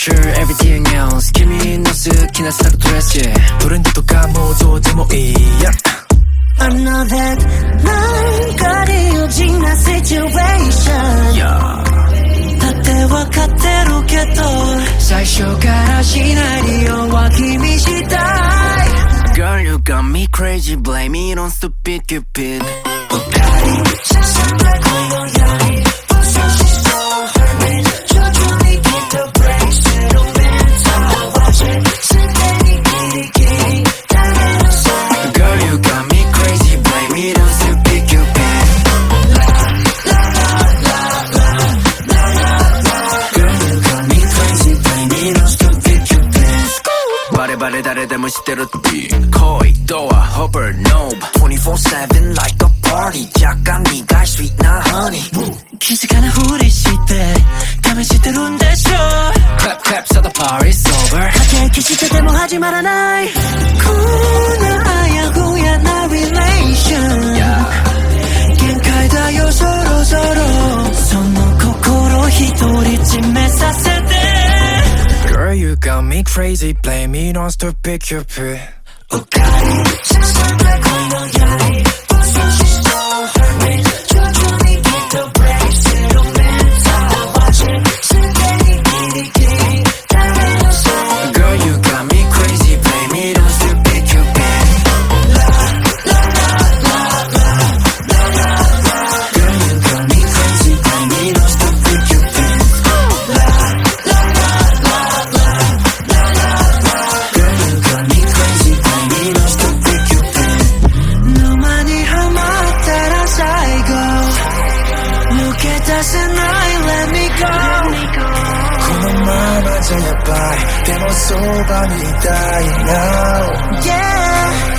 sure everything else 君の好きなサブドレス、y トレンドとかもどうでもいい、yeah. I know that なんか理不尽な situation、yeah. だってわかってるけど最初からしない理由は君次第 Girl you got me crazy blame it on stupid cupid おかえり写真でこのやり誰でも知ってる恋ドアホバーノブ24-7 like a party 若干苦い sweet な honey 気づかないふりして試してるんでしょ Clap clap so the party's over 駆け引きしてても始まらない。こ crazy. Blame it on stupid Cupid. おかわりさせて恋のやりそしそせない。Let me go このままじゃやばいでもそばにいたい Now Yeah